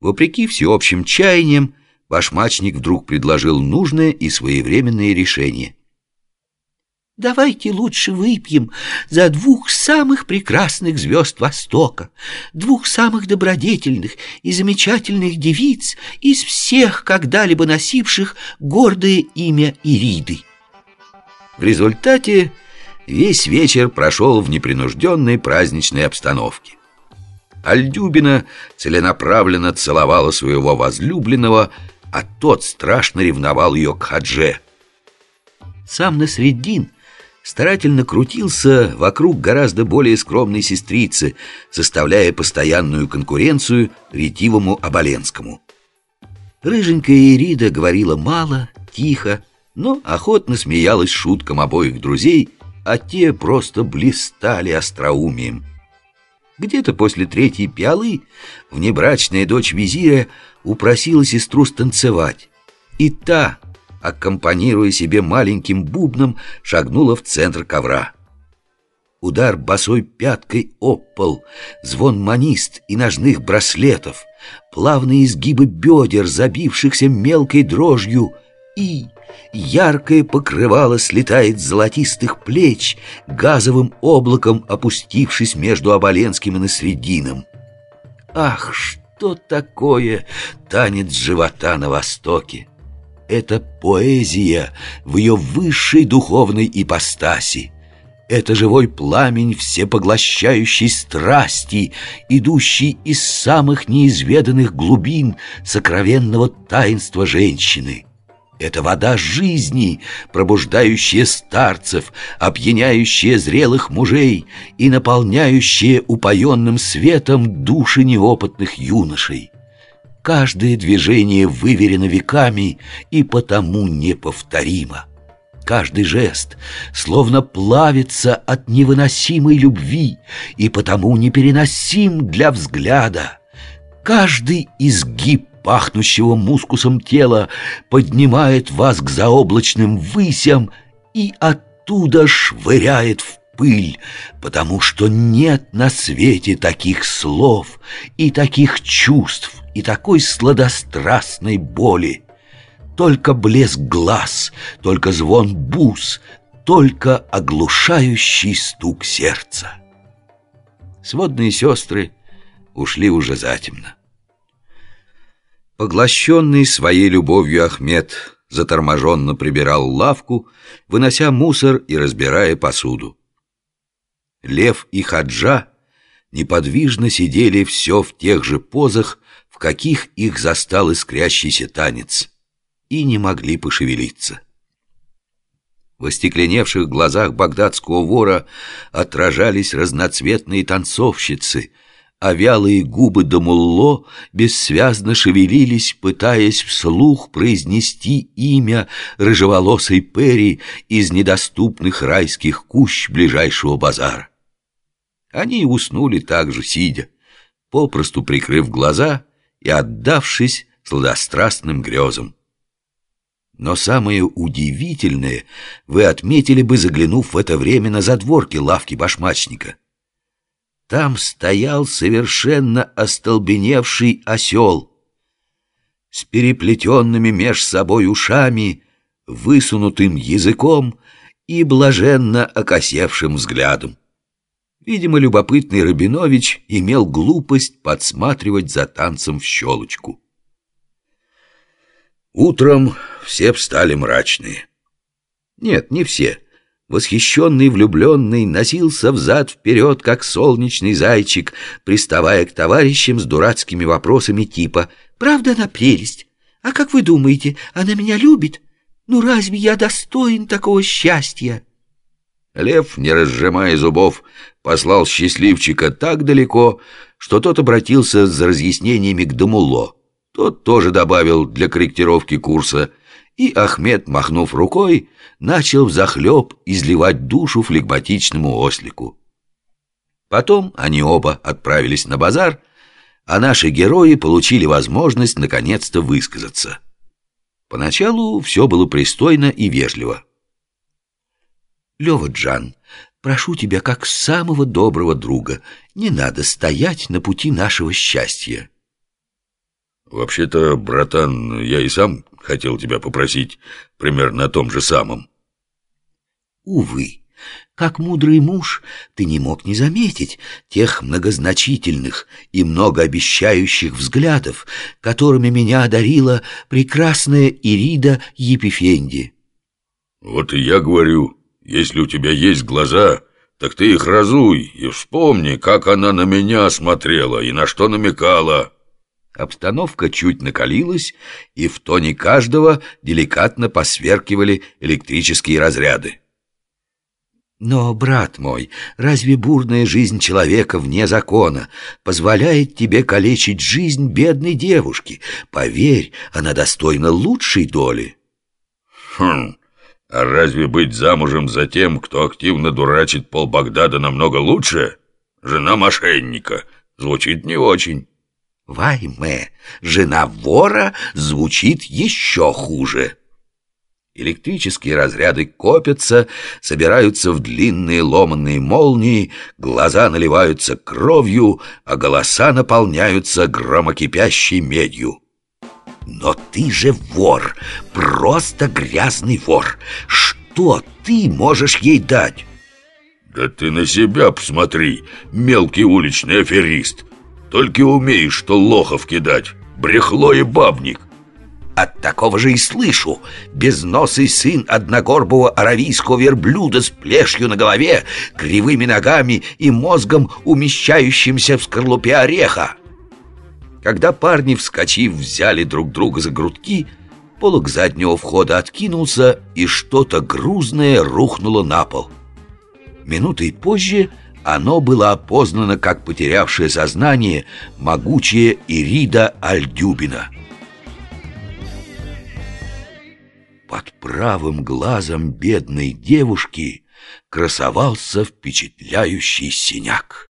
Вопреки всеобщим чаяниям, башмачник вдруг предложил нужное и своевременное решение. Давайте лучше выпьем за двух самых прекрасных звезд Востока, двух самых добродетельных и замечательных девиц из всех когда-либо носивших гордое имя Ириды. В результате весь вечер прошел в непринужденной праздничной обстановке. Альдюбина целенаправленно целовала своего возлюбленного, а тот страшно ревновал ее к Хадже. Сам Насреддин старательно крутился вокруг гораздо более скромной сестрицы, составляя постоянную конкуренцию ретивому Оболенскому. Рыженькая Ирида говорила мало, тихо, но охотно смеялась шуткам обоих друзей, а те просто блистали остроумием. Где-то после третьей пиалы внебрачная дочь визиря упросила сестру станцевать, и та, аккомпанируя себе маленьким бубном, шагнула в центр ковра. Удар босой пяткой об звон манист и ножных браслетов, плавные изгибы бедер, забившихся мелкой дрожью, и яркое покрывало слетает с золотистых плеч, газовым облаком опустившись между Оболенским и Насредином. Ах, что такое танец живота на Востоке! Это поэзия в ее высшей духовной ипостаси. Это живой пламень всепоглощающей страсти, идущий из самых неизведанных глубин сокровенного таинства женщины. Это вода жизни, пробуждающая старцев, опьяняющая зрелых мужей и наполняющая упоенным светом души неопытных юношей. Каждое движение выверено веками и потому неповторимо. Каждый жест словно плавится от невыносимой любви и потому непереносим для взгляда. Каждый изгиб пахнущего мускусом тела поднимает вас к заоблачным высям и оттуда швыряет в пыль, потому что нет на свете таких слов и таких чувств и такой сладострастной боли. Только блеск глаз, только звон бус, только оглушающий стук сердца. Сводные сестры ушли уже затемно. Поглощенный своей любовью Ахмед заторможенно прибирал лавку, вынося мусор и разбирая посуду. Лев и Хаджа неподвижно сидели все в тех же позах, в каких их застал искрящийся танец, и не могли пошевелиться. В остекленевших глазах багдадского вора отражались разноцветные танцовщицы — а вялые губы Дамулло бессвязно шевелились, пытаясь вслух произнести имя рыжеволосой Перри из недоступных райских кущ ближайшего базара. Они уснули также сидя, попросту прикрыв глаза и отдавшись сладострастным грезам. Но самое удивительное вы отметили бы, заглянув в это время на задворки лавки башмачника — там стоял совершенно остолбеневший осел с переплетенными меж собой ушами, высунутым языком и блаженно окосевшим взглядом. Видимо, любопытный Рабинович имел глупость подсматривать за танцем в щелочку. Утром все встали мрачные. Нет, не все. Восхищенный влюбленный носился взад-вперед, как солнечный зайчик, приставая к товарищам с дурацкими вопросами типа «Правда она прелесть? А как вы думаете, она меня любит? Ну разве я достоин такого счастья?» Лев, не разжимая зубов, послал счастливчика так далеко, что тот обратился за разъяснениями к Дамуло. Тот тоже добавил для корректировки курса – и Ахмед, махнув рукой, начал взахлеб изливать душу флегматичному ослику. Потом они оба отправились на базар, а наши герои получили возможность наконец-то высказаться. Поначалу все было пристойно и вежливо. «Лева Джан, прошу тебя как самого доброго друга, не надо стоять на пути нашего счастья». Вообще-то, братан, я и сам хотел тебя попросить примерно о том же самом. Увы, как мудрый муж, ты не мог не заметить тех многозначительных и многообещающих взглядов, которыми меня одарила прекрасная Ирида Епифенди. Вот и я говорю, если у тебя есть глаза, так ты их разуй и вспомни, как она на меня смотрела и на что намекала. Обстановка чуть накалилась, и в тоне каждого деликатно посверкивали электрические разряды. Но, брат мой, разве бурная жизнь человека вне закона позволяет тебе калечить жизнь бедной девушки? Поверь, она достойна лучшей доли. Хм, а разве быть замужем за тем, кто активно дурачит пол Багдада, намного лучше? Жена мошенника. Звучит не очень. Вайме, жена вора звучит еще хуже. Электрические разряды копятся, собираются в длинные ломанные молнии, глаза наливаются кровью, а голоса наполняются громокипящей медью. Но ты же вор, просто грязный вор. Что ты можешь ей дать? Да ты на себя посмотри, мелкий уличный аферист. Только умеешь, что лохов кидать, брехло и бабник. От такого же и слышу. Безносый сын одногорбого аравийского верблюда с плешью на голове, кривыми ногами и мозгом, умещающимся в скорлупе ореха. Когда парни, вскочив, взяли друг друга за грудки, полог заднего входа откинулся, и что-то грузное рухнуло на пол. Минутой позже оно было опознано как потерявшее сознание могучая Ирида Альдюбина. Под правым глазом бедной девушки красовался впечатляющий синяк.